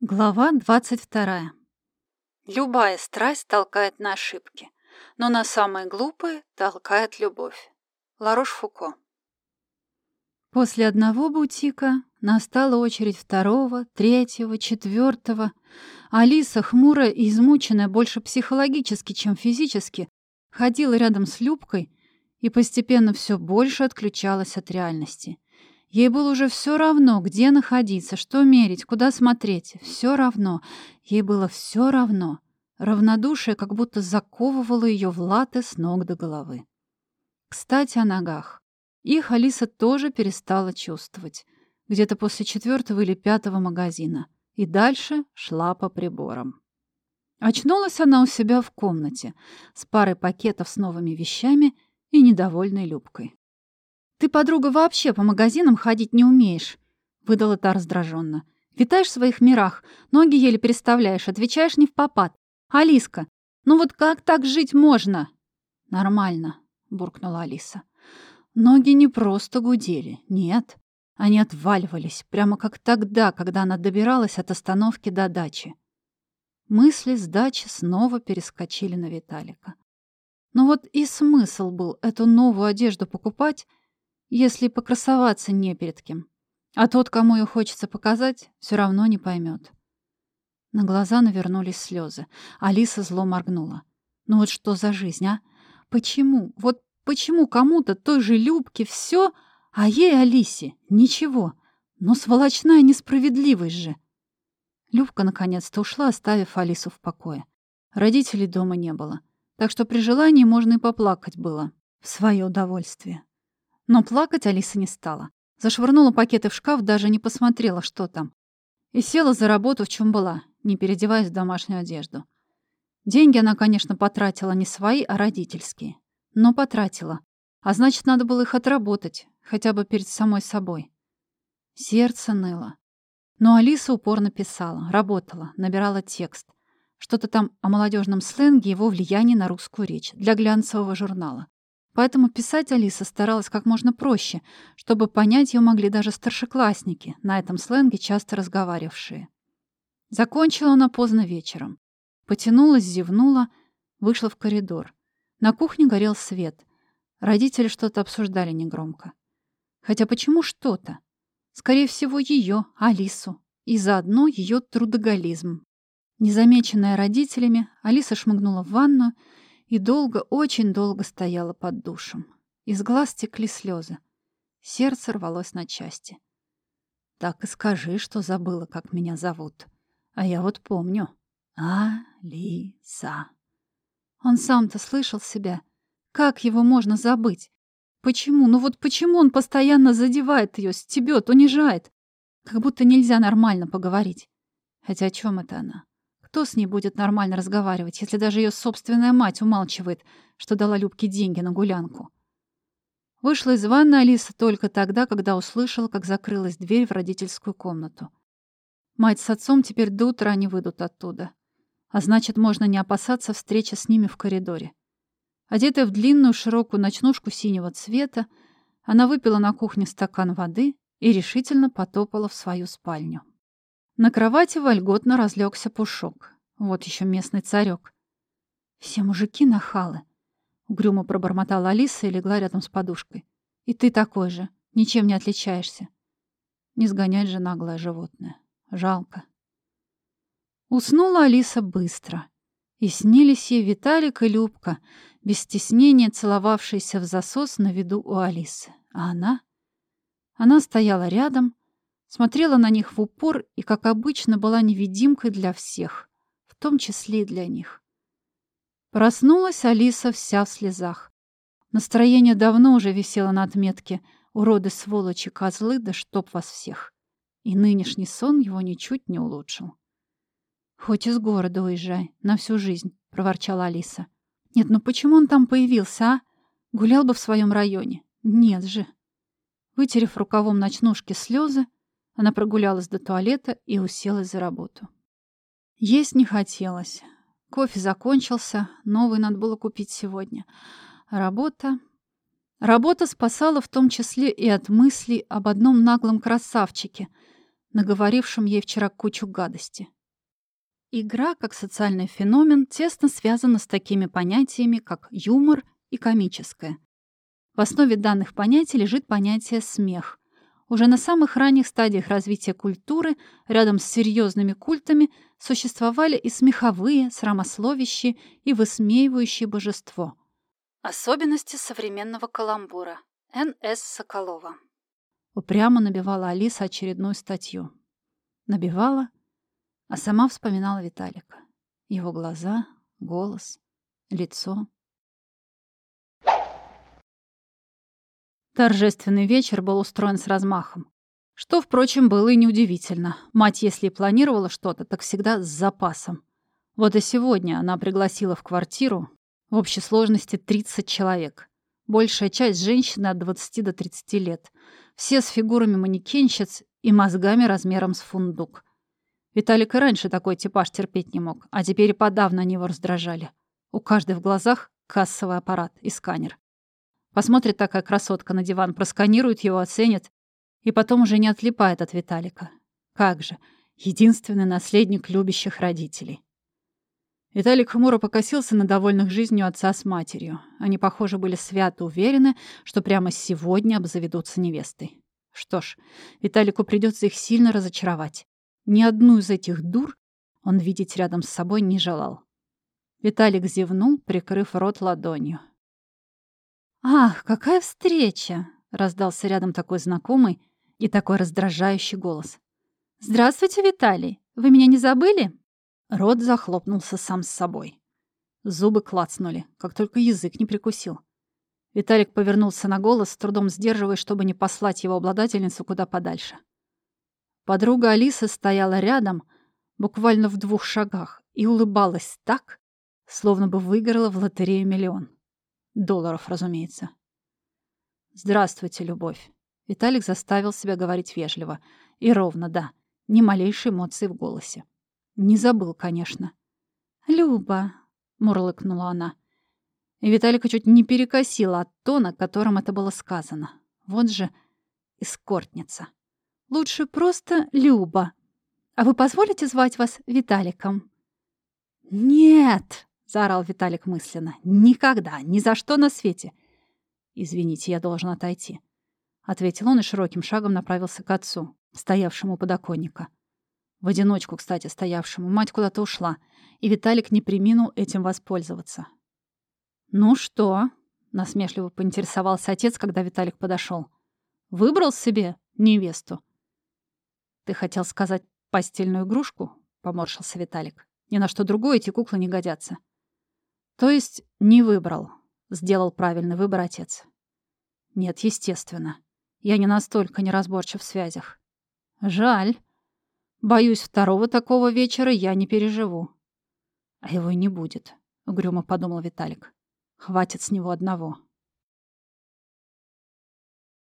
Глава 22. Любая страсть толкает на ошибки, но на самые глупые толкает любовь. Ларош Фуко. После одного бутика настала очередь второго, третьего, четвертого. Алиса, хмурая и измученная больше психологически, чем физически, ходила рядом с Любкой и постепенно все больше отключалась от реальности — Ей было уже все равно, где находиться, что мерить, куда смотреть. Все равно. Ей было все равно. Равнодушие как будто заковывало ее в латы с ног до головы. Кстати, о ногах. Их Алиса тоже перестала чувствовать. Где-то после четвертого или пятого магазина. И дальше шла по приборам. Очнулась она у себя в комнате с парой пакетов с новыми вещами и недовольной Любкой. «Ты, подруга, вообще по магазинам ходить не умеешь», — выдала та раздраженно. «Витаешь в своих мирах, ноги еле переставляешь, отвечаешь не в попад. Алиска, ну вот как так жить можно?» «Нормально», — буркнула Алиса. Ноги не просто гудели, нет. Они отваливались, прямо как тогда, когда она добиралась от остановки до дачи. Мысли с дачи снова перескочили на Виталика. Но вот и смысл был эту новую одежду покупать, если покрасоваться не перед кем. А тот, кому ее хочется показать, все равно не поймет. На глаза навернулись слезы. Алиса зло моргнула. Ну вот что за жизнь, а? Почему? Вот почему кому-то той же Любке все, а ей, Алисе, ничего? Но сволочная несправедливость же. Любка наконец-то ушла, оставив Алису в покое. Родителей дома не было, так что при желании можно и поплакать было в свое удовольствие. Но плакать Алиса не стала. Зашвырнула пакеты в шкаф, даже не посмотрела, что там. И села за работу, в чем была, не переодеваясь в домашнюю одежду. Деньги она, конечно, потратила не свои, а родительские. Но потратила. А значит, надо было их отработать, хотя бы перед самой собой. Сердце ныло. Но Алиса упорно писала, работала, набирала текст. Что-то там о молодежном сленге и его влиянии на русскую речь для глянцевого журнала. Поэтому писать Алиса старалась как можно проще, чтобы понять ее могли даже старшеклассники, на этом сленге часто разговаривавшие. Закончила она поздно вечером. Потянулась, зевнула, вышла в коридор. На кухне горел свет. Родители что-то обсуждали негромко. Хотя почему что-то? Скорее всего, ее, Алису, и заодно ее трудоголизм. Незамеченная родителями, Алиса шмыгнула в ванную и долго, очень долго стояла под душем. Из глаз текли слезы. Сердце рвалось на части. Так и скажи, что забыла, как меня зовут. А я вот помню. Алиса. Он сам-то слышал себя. Как его можно забыть? Почему? Ну вот почему он постоянно задевает ее, стебет, унижает? Как будто нельзя нормально поговорить. Хотя о чем это она? Кто с ней будет нормально разговаривать, если даже ее собственная мать умалчивает, что дала Любке деньги на гулянку? Вышла из ванны Алиса только тогда, когда услышала, как закрылась дверь в родительскую комнату. Мать с отцом теперь до утра не выйдут оттуда. А значит, можно не опасаться встречи с ними в коридоре. Одетая в длинную широкую ночнушку синего цвета, она выпила на кухне стакан воды и решительно потопала в свою спальню. На кровати вольготно разлегся пушок. Вот еще местный царек. «Все мужики нахалы», — угрюмо пробормотала Алиса и легла рядом с подушкой. «И ты такой же, ничем не отличаешься». Не сгонять же наглое животное. Жалко. Уснула Алиса быстро. И снились ей Виталик и Любка, без стеснения целовавшиеся в засос на виду у Алисы. А она? Она стояла рядом, Смотрела на них в упор и, как обычно, была невидимкой для всех, в том числе и для них. Проснулась Алиса вся в слезах. Настроение давно уже висело на отметке «Уроды, сволочи, козлы, да чтоб вас всех!» И нынешний сон его ничуть не улучшил. «Хоть из города уезжай, на всю жизнь», — проворчала Алиса. «Нет, ну почему он там появился, а? Гулял бы в своем районе. Нет же». Вытерев рукавом ночнушки слезы, она прогулялась до туалета и уселась за работу. Есть не хотелось. Кофе закончился, новый надо было купить сегодня. Работа... Работа спасала в том числе и от мыслей об одном наглом красавчике, наговорившим ей вчера кучу гадости. Игра, как социальный феномен, тесно связана с такими понятиями, как юмор и комическое. В основе данных понятий лежит понятие «смех». Уже на самых ранних стадиях развития культуры, рядом с серьезными культами, существовали и смеховые, срамословящие и высмеивающие божество. Особенности современного каламбура. Н.С. Соколова. Упрямо набивала Алиса очередную статью. Набивала а сама вспоминала Виталика. Его глаза, голос, лицо. Торжественный вечер был устроен с размахом. Что, впрочем, было и неудивительно. Мать, если и планировала что-то, так всегда с запасом. Вот и сегодня она пригласила в квартиру в общей сложности 30 человек. Большая часть женщин от 20 до 30 лет. Все с фигурами манекенщиц и мозгами размером с фундук. Виталик и раньше такой типаж терпеть не мог, а теперь и подавно они его раздражали. У каждой в глазах кассовый аппарат и сканер. Посмотрит такая красотка на диван, просканирует его, оценит, и потом уже не отлипает от Виталика. Как же, единственный наследник любящих родителей. Виталик хмуро покосился на довольных жизнью отца с матерью. Они, похоже, были свято уверены, что прямо сегодня обзаведутся невестой. Что ж, Виталику придется их сильно разочаровать. Ни одну из этих дур он видеть рядом с собой не желал. Виталик зевнул, прикрыв рот ладонью. «Ах, какая встреча!» — раздался рядом такой знакомый и такой раздражающий голос. «Здравствуйте, Виталий! Вы меня не забыли?» Рот захлопнулся сам с собой. Зубы клацнули, как только язык не прикусил. Виталик повернулся на голос, с трудом сдерживаясь, чтобы не послать его обладательницу куда подальше. Подруга Алисы стояла рядом, буквально в двух шагах, и улыбалась так, словно бы выиграла в лотерею миллион. Долларов, разумеется. «Здравствуйте, любовь». Виталик заставил себя говорить вежливо. И ровно, да, ни малейшей эмоции в голосе. Не забыл, конечно. «Люба», — мурлыкнула она. И Виталика чуть не перекосила от тона, которым это было сказано. Вот же эскортница. Лучше просто Люба. А вы позволите звать вас Виталиком?» «Нет!» — заорал Виталик мысленно. «Никогда! Ни за что на свете!» «Извините, я должен отойти», — ответил он и широким шагом направился к отцу, стоявшему у подоконника. В одиночку, кстати, стоявшему. Мать куда-то ушла, и Виталик не приминул этим воспользоваться. «Ну что?» — насмешливо поинтересовался отец, когда Виталик подошел. «Выбрал себе невесту?» «Ты хотел сказать постельную игрушку?» — поморщился Виталик. «Ни на что другое эти куклы не годятся». «То есть не выбрал?» — сделал правильный выбор отец. «Нет, естественно. Я не настолько неразборчив в связях. Жаль. Боюсь, второго такого вечера я не переживу». «А его не будет», — угрюмо подумал Виталик. «Хватит с него одного».